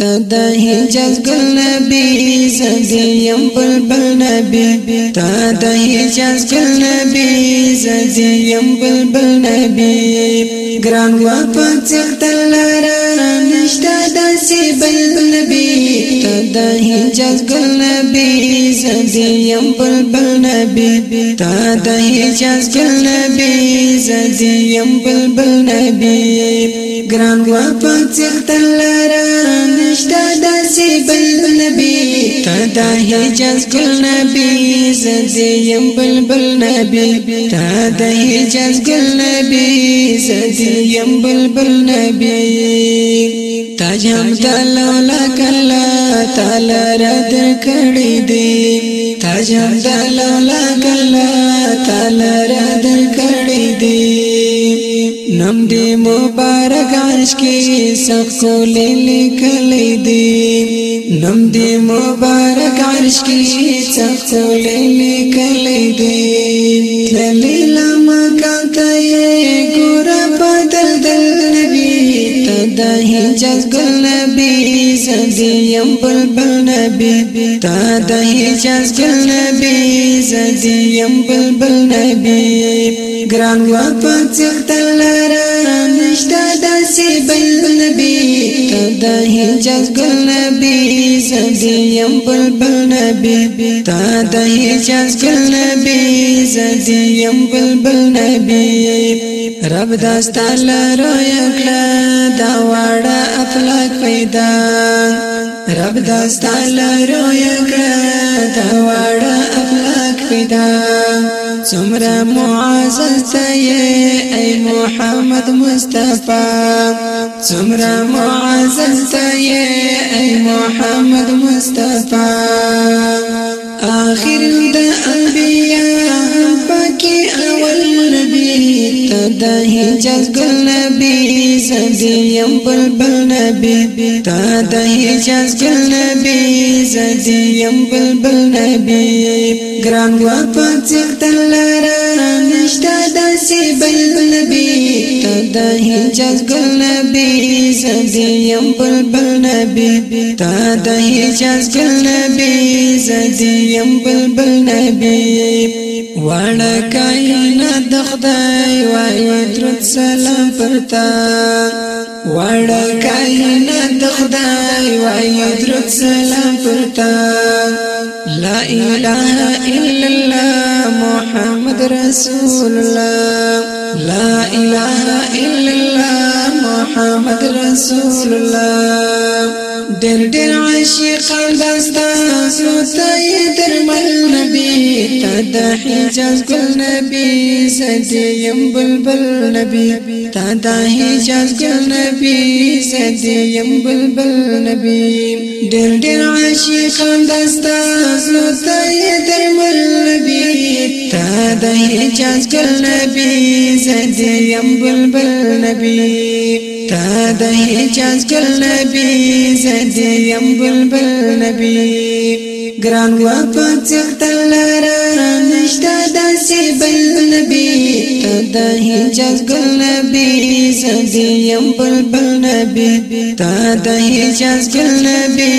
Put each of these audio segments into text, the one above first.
تدا حجاز گل نبی زدیم بلبل نبی تدا حجاز گل نبی زدیم بلبل نبی گران واپا چختل را نشتا داسی بل نبی تدا حجاز گل نبی بلبل نبی تدا حجاز گل نبی زدیم بلبل نبی گران واپا چختل را نشتا داسی بل نبی. تا دا حجاز گل نبی زدیم بل بل نبی. تا دا حجاز گل نبی زدیم بل بل نبی. تاج هم دلولا کلا تعالی را در کړی دی. تاج هم دلولا کلا تعالی را در کړی دی نم دی مبارک عرش کی سخو لیکلی دی نم دی مبارک عرش کی سخو لیکلی دی تلیلا مکانتا یہ گورا بدل دل نبی۔ تدا حجاز گل نبی زدیم بلبل نبی۔ تدا حجاز گل نبی۔ زدیم بلبل نبی گران واپا چختل را نشتا داسی بل نبی تدا حجاز گل نبی زدیم بلبل نبی تدا حجاز گل نبی زدیم بلبل نبی رب داستا لرو یکلا دا واړه افلاک پیدا رب داستا لرو یکلا دا واړه پیدا څومره معزز ته ای محمد مصطفی څومره معزز ته ای محمد مصطفی آخر د انبیاء پاکی أول نبی تدا حجاز گل نبی زدیم بلبل نبی تدا حجاز گل نبی زدیم بلبل نبی گران واپا چختل را نشتا داسی بل نبی حجاز گل نبی زدیم بلبل نبی۔ تدا حجاز گل نبی زدیم بلبل نبی۔ وأنا کائنات د خدای وای سلام پرتا۔ وأنا کائنات د خدای وای سلام پرتا۔ لا اله الا الله محمد رسول الله لا إله إلا الله محمد رسول الله. ډېر ډېر عاشقان داستا نبی تا د حجاز ګل نبی زدیم بلبل نبی۔ تا د حجاز ګل نبی زدیم بلبل نبی۔ ډېر ډېر عاشقان داستا سوته درمل نبی۔ تا د حجاز ګل نبی زدیم بلبل نبی۔ تا د حجاز ګل نبی زدیم بلبل نبی۔ ګران و په څختل را نشتا داسې بل نبی تد هجګل نبی زدیم بل بل نبی تد هجګل نبی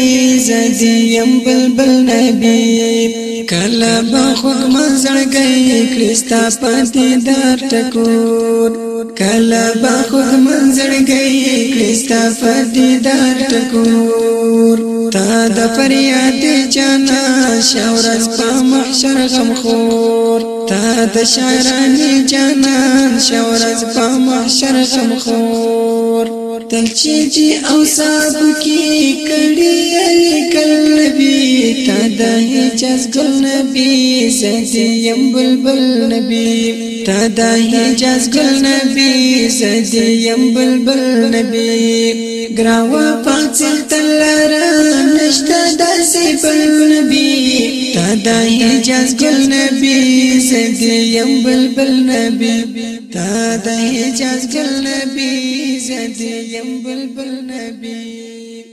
زدیم بل بل نبی. کله به خوږ مزړ گئی کرستا پاتې دار ټکور کله به خوږ منزړ گئی کرستا پاتې دار ټکور تا د فریاد جانا شاورز په محشر غم خور. تا د شاعرانی جانان شاورز په محشر غم خور. تل چې جی او صاحب کی کړي کل نبی تا د حجاز ګل نبی زدیم بلبل نبی تا د حجاز ګل نبی زدیم بلبل نبی ګراوا پاتل تلرا نشتا داسی بل نبی تا دا حجاز بل نبی زدیم بل بل نبی تا دا حجاز بل نبی زدیم بل بل نبی۔